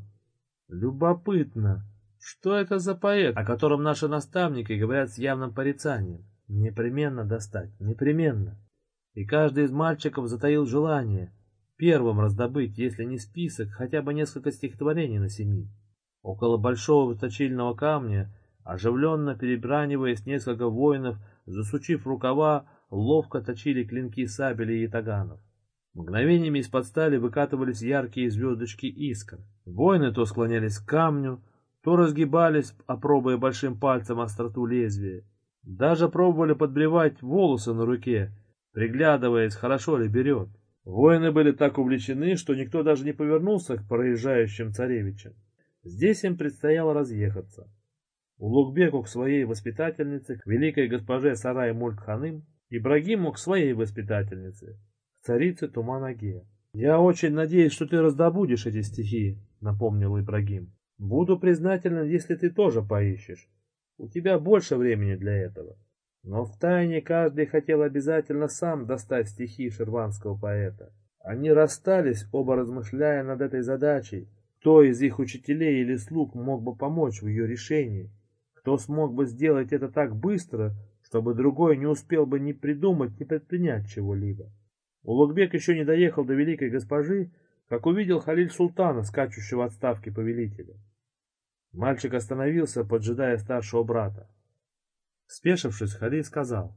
Любопытно, что это за поэт, о котором наши наставники говорят с явным порицанием? Непременно достать, непременно. И каждый из мальчиков затаил желание, первым раздобыть, если не список, хотя бы несколько стихотворений на семи. Около большого точильного камня, оживленно перебраниваясь несколько воинов, засучив рукава, ловко точили клинки сабелей и таганов. Мгновениями из-под стали выкатывались яркие звездочки искр. Воины то склонялись к камню, то разгибались, опробуя большим пальцем остроту лезвия. Даже пробовали подбривать волосы на руке, приглядываясь, хорошо ли берет. Воины были так увлечены, что никто даже не повернулся к проезжающим царевичам. Здесь им предстояло разъехаться. Улугбеку к своей воспитательнице, к великой госпоже Сарай Мульк-ханым, Ибрагиму к своей воспитательнице, к царице Туманаге. «Я очень надеюсь, что ты раздобудешь эти стихи», — напомнил Ибрагим. «Буду признателен, если ты тоже поищешь. У тебя больше времени для этого». Но втайне каждый хотел обязательно сам достать стихи шерванского поэта. Они расстались, оба размышляя над этой задачей, кто из их учителей или слуг мог бы помочь в ее решении, кто смог бы сделать это так быстро, чтобы другой не успел бы ни придумать, ни предпринять чего-либо. Улугбек еще не доехал до великой госпожи, как увидел Халиль Султана, скачущего от ставки повелителя. Мальчик остановился, поджидая старшего брата. Спешившись, Халиль сказал,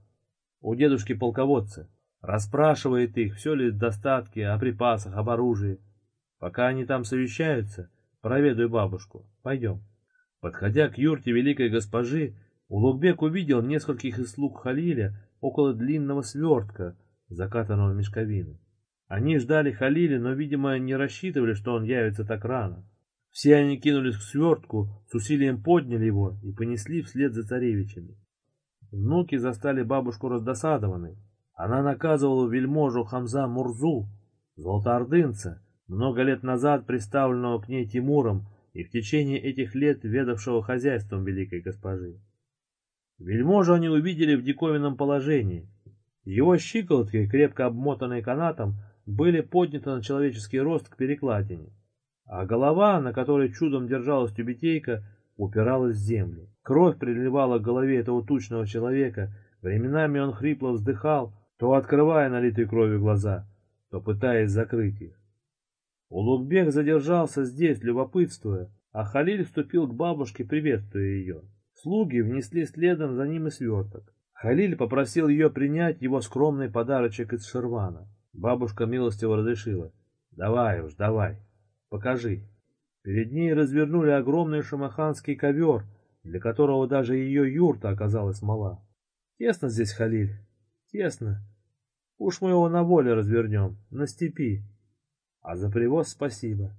«У дедушки полководцы, расспрашивает их, все ли в достатке, о припасах, об оружии. Пока они там совещаются, проведаю бабушку. Пойдем». Подходя к юрте великой госпожи, Улугбек увидел нескольких из слуг Халиля около длинного свертка, закатанного в мешковину. Они ждали Халиля, но, видимо, не рассчитывали, что он явится так рано. Все они кинулись к свертку, с усилием подняли его и понесли вслед за царевичами. Внуки застали бабушку раздосадованной. Она наказывала вельможу Хамза Мурзу, золотоордынца, много лет назад приставленного к ней Тимуром и в течение этих лет ведавшего хозяйством великой госпожи. Вельможу они увидели в диковинном положении. Его щиколотки, крепко обмотанные канатом, были подняты на человеческий рост к перекладине, а голова, на которой чудом держалась тюбетейка, упиралась в землю. Кровь приливала к голове этого тучного человека, временами он хрипло вздыхал, то открывая налитые кровью глаза, то пытаясь закрыть их. Улугбек задержался здесь, любопытствуя, а Халиль вступил к бабушке, приветствуя ее. Слуги внесли следом за ним и сверток. Халиль попросил ее принять его скромный подарочек из Шервана. Бабушка милостиво разрешила. «Давай уж, давай, покажи». Перед ней развернули огромный шамаханский ковер, для которого даже ее юрта оказалась мала. Тесно здесь, Халиль, тесно. Уж мы его на воле развернем, на степи. А за привоз спасибо.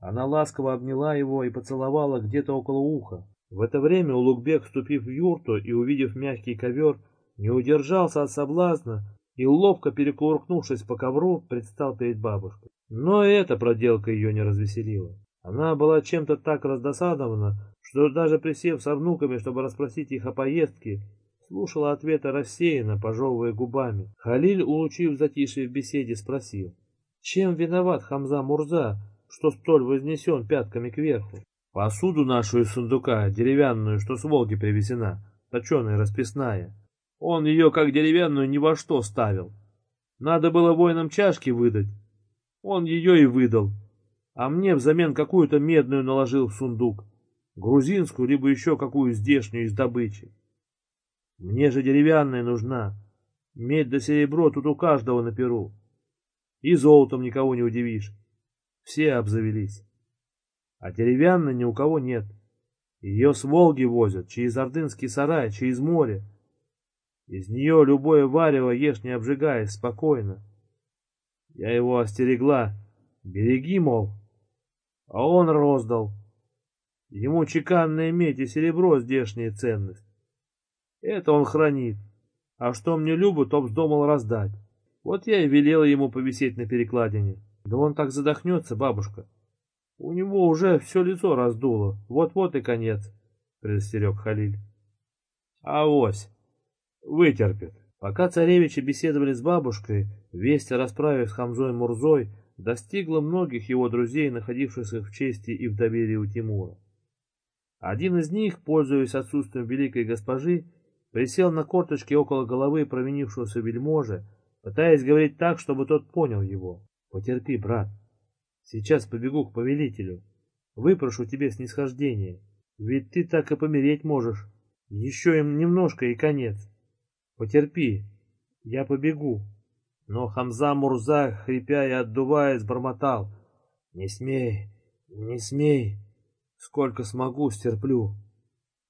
Она ласково обняла его и поцеловала где-то около уха. В это время Улугбек, вступив в юрту и увидев мягкий ковер, не удержался от соблазна и, ловко перекувыркнувшись по ковру, предстал перед бабушкой. Но эта проделка ее не развеселила. Она была чем-то так раздосадована, что даже присев с внуками, чтобы расспросить их о поездке, слушала ответы рассеянно, пожевывая губами. Халиль, улучив затишье в беседе, спросил, чем виноват Хамза Мурза, что столь вознесен пятками кверху? Посуду нашу из сундука, деревянную, что с Волги привезена, точеная, расписная. Он ее, как деревянную, ни во что ставил. Надо было воинам чашки выдать. Он ее и выдал, а мне взамен какую-то медную наложил в сундук, грузинскую, либо еще какую здешнюю из добычи. Мне же деревянная нужна, медь да серебро тут у каждого на перу. И золотом никого не удивишь, все обзавелись. А деревянной ни у кого нет. Ее с Волги возят, через Ордынский сарай, через море. Из нее любое варево ешь не обжигаясь, спокойно. Я его остерегла. Береги, мол, а он роздал. Ему чеканная медь и серебро здешняя ценность. Это он хранит. А что мне любо, то вздумал раздать. Вот я и велела ему повисеть на перекладине. Да он так задохнется, бабушка. У него уже все лицо раздуло. Вот-вот и конец, предостерег Халиль. Авось, вытерпит. Пока царевичи беседовали с бабушкой, весть о расправе с Хамзой Мурзой достигла многих его друзей, находившихся в чести и в доверии у Тимура. Один из них, пользуясь отсутствием великой госпожи, присел на корточки около головы провинившегося вельможи, пытаясь говорить так, чтобы тот понял его. «Потерпи, брат. Сейчас побегу к повелителю. Выпрошу тебе снисхождения. Ведь ты так и помереть можешь. Еще им немножко и конец. Потерпи. Я побегу. Но Хамза Мурза, хрипя и отдуваясь, бормотал. «Не смей, не смей! Сколько смогу, стерплю.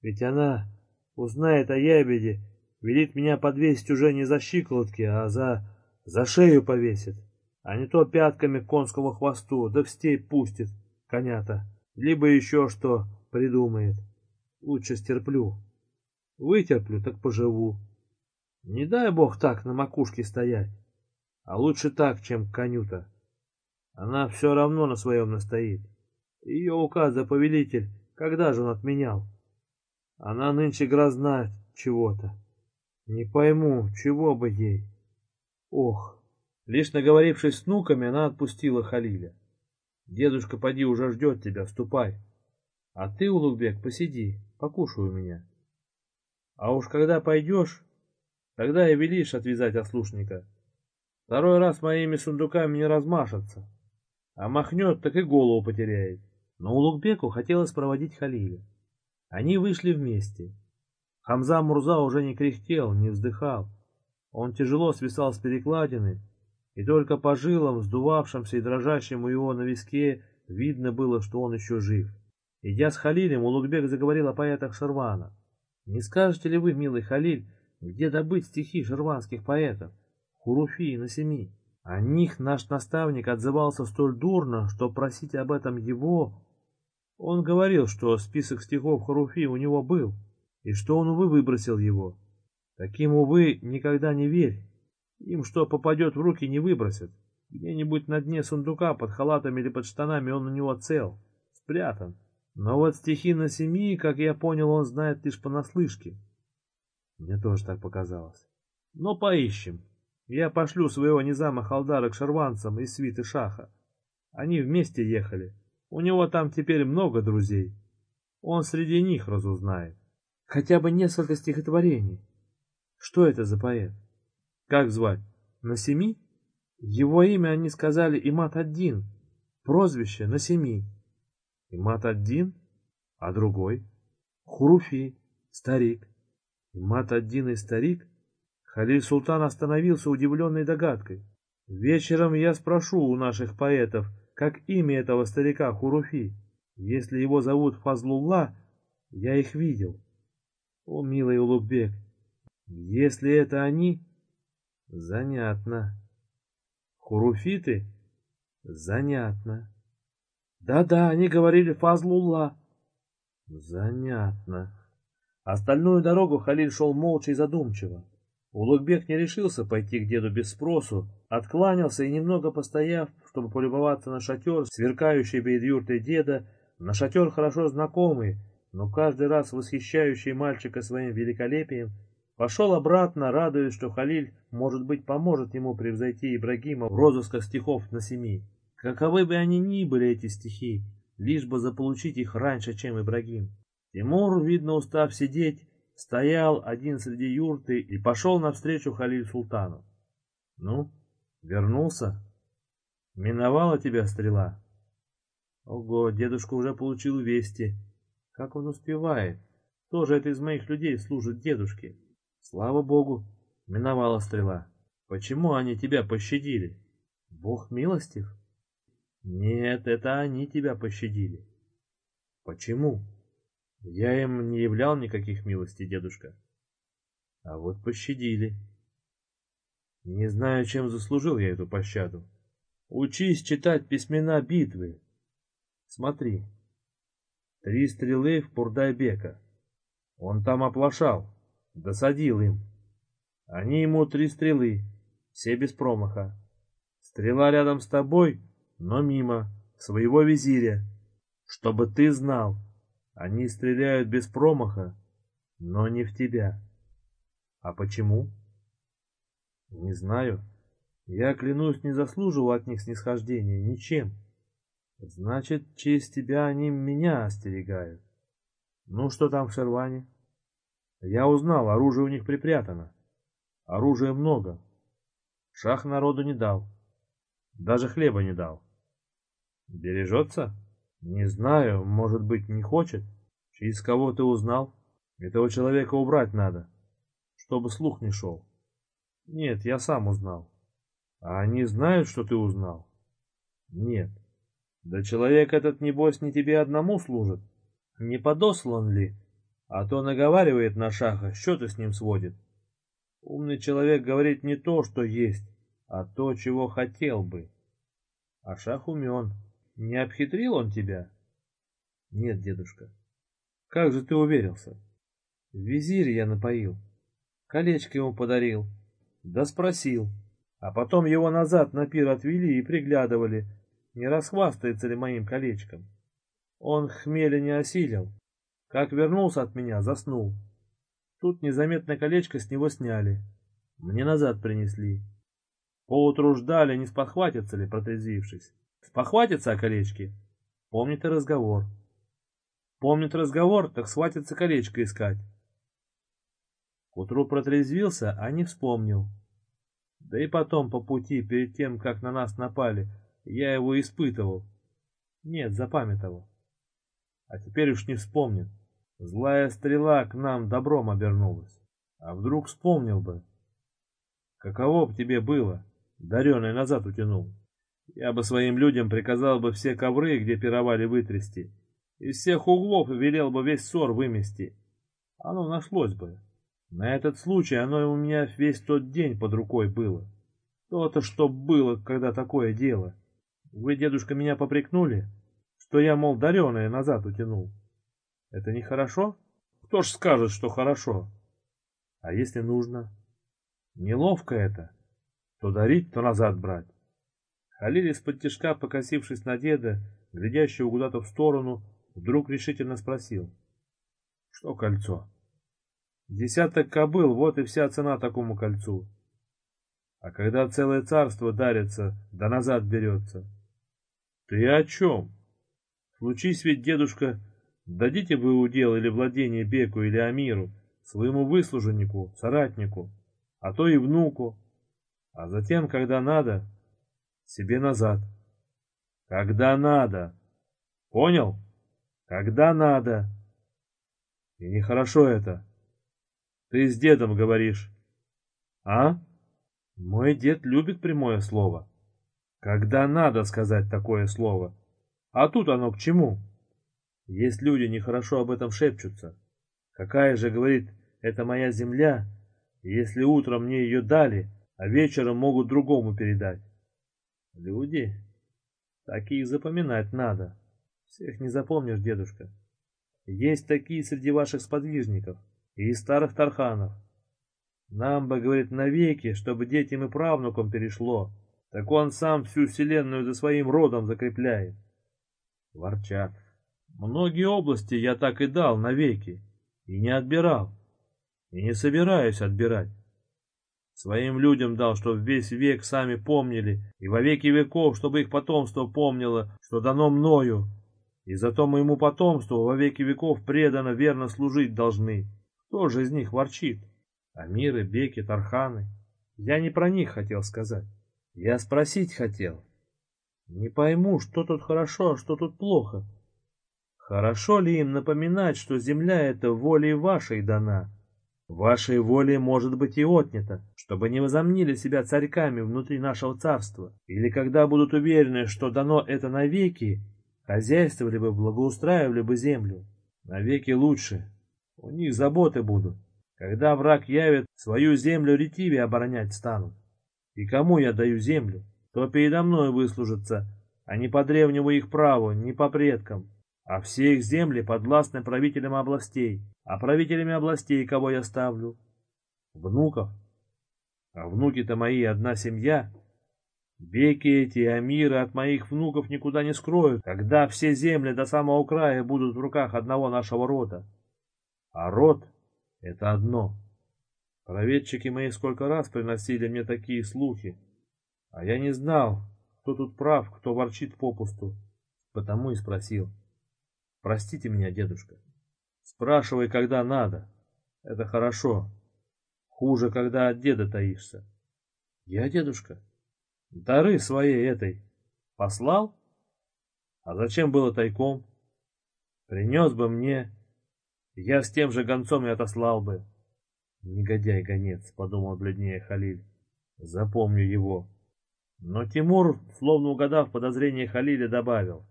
Ведь она узнает о ябеде, велит меня подвесить уже не за щиколотки, а за... за шею повесит. А не то пятками к конскому хвосту, да в степь пустит конята. Либо еще что придумает. Лучше стерплю. Вытерплю, так поживу. Не дай бог так на макушке стоять. А лучше так, чем конюта. Она все равно на своем настоит. Ее указ за повелитель, когда же он отменял? Она нынче грозна чего-то. Не пойму, чего бы ей. Ох. Лишь наговорившись с внуками, она отпустила Халиля. Дедушка, поди, уже ждет тебя, ступай. А ты, Улугбек, посиди, покушай у меня. А уж когда пойдешь, тогда и велишь отвязать ослушника. Второй раз моими сундуками не размашется. А махнет, так и голову потеряет. Но Улугбеку хотелось проводить Халиля. Они вышли вместе. Хамза Мурза уже не кряхтел, не вздыхал. Он тяжело свисал с перекладины, и только по жилам, вздувавшимся и дрожащим у его на виске, видно было, что он еще жив. Идя с Халилем, Улугбек заговорил о поэтах Шервана. «Не скажете ли вы, милый Халиль, где добыть стихи шерванских поэтов? Хуруфи и Насеми?» О них наш наставник отзывался столь дурно, что просить об этом его... Он говорил, что список стихов Харуфи у него был, и что он, увы, выбросил его. Таким, увы, никогда не верь. Им что попадет в руки, не выбросят. Где-нибудь на дне сундука, под халатами или под штанами он у него цел, спрятан. Но вот стихи на семи, как я понял, он знает лишь понаслышке. Мне тоже так показалось. Но поищем. Я пошлю своего низама Халдара к шарванцам из свиты Шаха. Они вместе ехали. У него там теперь много друзей. Он среди них разузнает. Хотя бы несколько стихотворений. Что это за поэт? Как звать? Насеми? Его имя они сказали Имат-Аддин. Прозвище Насеми. Имат-Аддин? А другой? Хуруфи, старик. Имат-Аддин и старик? Халиль Султан остановился удивленной догадкой. Вечером я спрошу у наших поэтов, как имя этого старика Хуруфи. Если его зовут Фазлулла, я их видел. О, милый Улугбек, если это они, занятно. Хуруфиты? Занятно. Да-да, они говорили Фазлулла. Занятно. Остальную дорогу Халиль шел молча и задумчиво. Улугбек не решился пойти к деду без спросу, откланялся и, немного постояв, чтобы полюбоваться на шатер, сверкающий перед юртой деда, на шатер хорошо знакомый, но каждый раз восхищающий мальчика своим великолепием, пошел обратно, радуясь, что Халиль, может быть, поможет ему превзойти Ибрагима в розысках стихов на семи. Каковы бы они ни были, эти стихи, лишь бы заполучить их раньше, чем Ибрагим. Тимур, видно, устав сидеть, стоял один среди юрты и пошел навстречу Халиль Султану. «Ну, вернулся? Миновала тебя стрела?» «Ого, дедушка уже получил вести. Как он успевает? Тоже это из моих людей служит дедушке. Слава богу, миновала стрела. Почему они тебя пощадили? Бог милостив?» «Нет, это они тебя пощадили». «Почему?» Я им не являл никаких милостей, дедушка. А вот пощадили. Не знаю, чем заслужил я эту пощаду. Учись читать письмена битвы. Смотри. Три стрелы в Пурдайбека. Он там оплошал, досадил им. Они ему три стрелы, все без промаха. Стрела рядом с тобой, но мимо, своего визиря. Чтобы ты знал, они стреляют без промаха, но не в тебя. А почему? Не знаю. Я, клянусь, не заслуживал от них снисхождения ничем. Значит, через тебя они меня остерегают. Ну, что там в Шерване? Я узнал, оружие у них припрятано. Оружия много. Шах народу не дал. Даже хлеба не дал. Бережется? Не знаю, может быть, не хочет. Через кого ты узнал? Этого человека убрать надо, чтобы слух не шел. Нет, я сам узнал. А они знают, что ты узнал? Нет. Да человек этот, небось, не тебе одному служит. Не подослан ли? А то наговаривает на шаха, счеты с ним сводит. Умный человек говорит не то, что есть, а то, чего хотел бы. А шах умен. Не обхитрил он тебя? Нет, дедушка. Как же ты уверился? Визирь я напоил. Колечко ему подарил. Да спросил. А потом его назад на пир отвели и приглядывали, не расхвастается ли моим колечком. Он хмеля не осилил. Как вернулся от меня, заснул. Тут незаметно колечко с него сняли. Мне назад принесли. Поутру ждали, не спохватится ли, протрезвившись. Спохватится о колечке. Помнит и разговор. Помнит разговор, так схватится колечко искать. К утру протрезвился, а не вспомнил. Да и потом по пути, перед тем, как на нас напали, я его испытывал. Нет, запамятовал. А теперь уж не вспомнит. Злая стрела к нам добром обернулась. А вдруг вспомнил бы. Каково б тебе было? Дареный назад утянул. Я бы своим людям приказал бы все ковры, где пировали, вытрясти. Из всех углов велел бы весь ссор вымести. Оно нашлось бы. На этот случай оно у меня весь тот день под рукой было. То-то, что было, когда такое дело. Вы, дедушка, меня попрекнули, что я, мол, дареное назад утянул. Это нехорошо? Кто ж скажет, что хорошо? А если нужно? Неловко это. То дарить, то назад брать. Халиль из-под тяжка, покосившись на деда, глядящего куда-то в сторону, вдруг решительно спросил. Что кольцо? Десяток кобыл, вот и вся цена такому кольцу. А когда целое царство дарится, да назад берется. Ты о чем? Случись ведь, дедушка, дадите вы удел или владение Беку или Амиру, своему выслуженнику, соратнику, а то и внуку, а затем, когда надо, себе назад. Когда надо. Понял? Когда надо. И нехорошо это. Ты с дедом говоришь. А? Мой дед любит прямое слово. Когда надо сказать такое слово. А тут оно к чему? Есть люди, нехорошо об этом шепчутся. Какая же, говорит, это моя земля, если утром мне ее дали, а вечером могут другому передать. Люди? Таких запоминать надо. Всех не запомнишь, дедушка. Есть такие среди ваших сподвижников и старых тарханов. Нам бы, говорит, навеки, чтобы детям и правнукам перешло. Так он сам всю вселенную за своим родом закрепляет. Ворчат. Многие области я так и дал навеки, и не отбирал, и не собираюсь отбирать. Своим людям дал, чтобы весь век сами помнили, и во веки веков, чтобы их потомство помнило, что дано мною, и зато моему потомству во веки веков предано верно служить должны. Кто же из них ворчит? Амиры, Беки, Тарханы. Я не про них хотел сказать. Я спросить хотел. Не пойму, что тут хорошо, а что тут плохо. Хорошо ли им напоминать, что земля эта волей вашей дана? Вашей волей может быть и отнята, чтобы не возомнили себя царьками внутри нашего царства. Или когда будут уверены, что дано это навеки, хозяйствовали бы, благоустраивали бы землю. Навеки лучше, у них заботы будут. Когда враг явит, свою землю ретиве оборонять станут. И кому я даю землю, то передо мной выслужится, а не по древнему их праву, не по предкам. А все их земли подвластны правителям областей. А правителями областей кого я ставлю? Внуков. А внуки-то мои одна семья. Беки эти и Амиры от моих внуков никуда не скроют, когда все земли до самого края будут в руках одного нашего рода. А род — это одно. Проведчики мои сколько раз приносили мне такие слухи, а я не знал, кто тут прав, кто ворчит попусту, потому и спросил. Простите меня, дедушка. Спрашивай, когда надо. Это хорошо. Хуже, когда от деда таишься. Я, дедушка? Дары своей этой послал? А зачем было тайком? Принес бы мне, я с тем же гонцом и отослал бы. Негодяй-гонец, подумал бледнее Халиль. Запомню его. Но Тимур, словно угадав подозрение Халиля, добавил.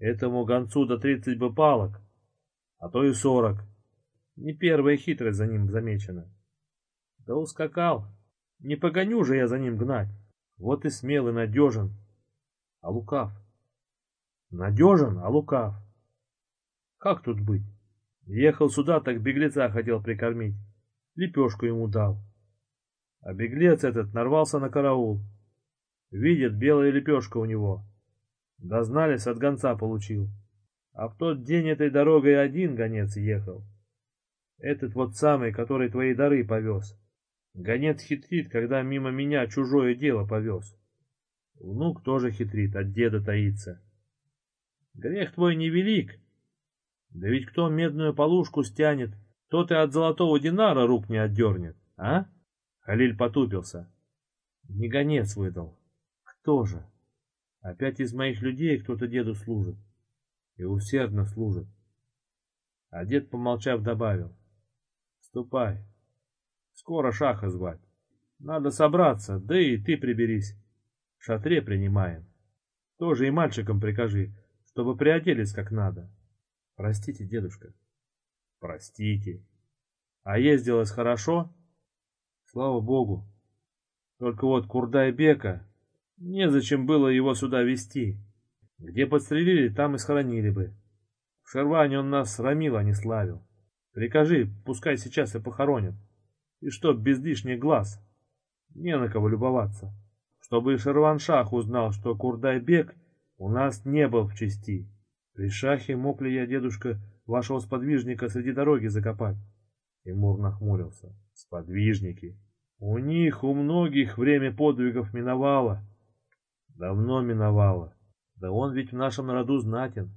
Этому гонцу до тридцать бы палок, а то и сорок. Не первая хитрость за ним замечена. Да ускакал. Не погоню же я за ним гнать. Вот и смелый, надежен, а лукав. Надежен, а лукав. Как тут быть? Ехал сюда, так беглеца хотел прикормить. Лепешку ему дал. А беглец этот нарвался на караул. Видит, белая лепешка у него. Дознались, от гонца получил. А в тот день этой дорогой один гонец ехал. Этот вот самый, который твои дары повез. Гонец хитрит, когда мимо меня чужое дело повез. Внук тоже хитрит, от деда таится. Грех твой невелик. Да ведь кто медную полушку стянет, тот и от золотого динара рук не отдернет, а? Халиль потупился. Не гонец выдал. Кто же? Опять из моих людей кто-то деду служит. И усердно служит. А дед, помолчав, добавил. Ступай. Скоро шаха звать. Надо собраться, да и ты приберись. В шатре принимаем. Тоже и мальчикам прикажи, чтобы приоделись как надо. Простите, дедушка. Простите. А ездилось хорошо? Слава богу. Только вот Курдай-бека, незачем было его сюда везти. Где подстрелили, там и схоронили бы. В Шерване он нас срамил, а не славил. Прикажи, пускай сейчас и похоронят. И чтоб без лишних глаз. Не на кого любоваться. Чтобы и Шерван-Шах узнал, что Курдай-бек у нас не был в чести. При шахе мог ли я, дедушка, вашего сподвижника среди дороги закопать? Тимур нахмурился. Сподвижники. У них, у многих время подвигов миновало. Давно миновало. Да он ведь в нашем роду знатен.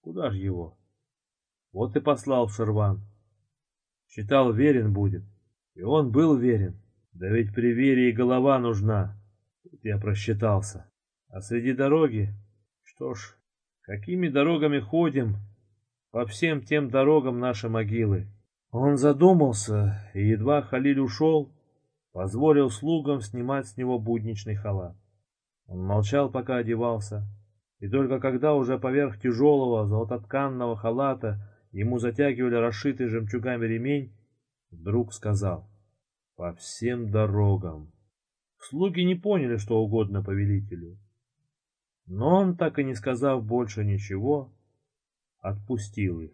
Куда ж его? Вот и послал в Шерван. Считал, верен будет. И он был верен. Да ведь при вере и голова нужна. Тут я просчитался. А среди дороги... Что ж, какими дорогами ходим? По всем тем дорогам наши могилы. Он задумался, и едва Халиль ушел, позволил слугам снимать с него будничный халат. Он молчал, пока одевался, и только когда уже поверх тяжелого золототканного халата ему затягивали расшитый жемчугами ремень, вдруг сказал «По всем дорогам». Слуги не поняли, что угодно повелителю. Но он, так и не сказав больше ничего, отпустил их.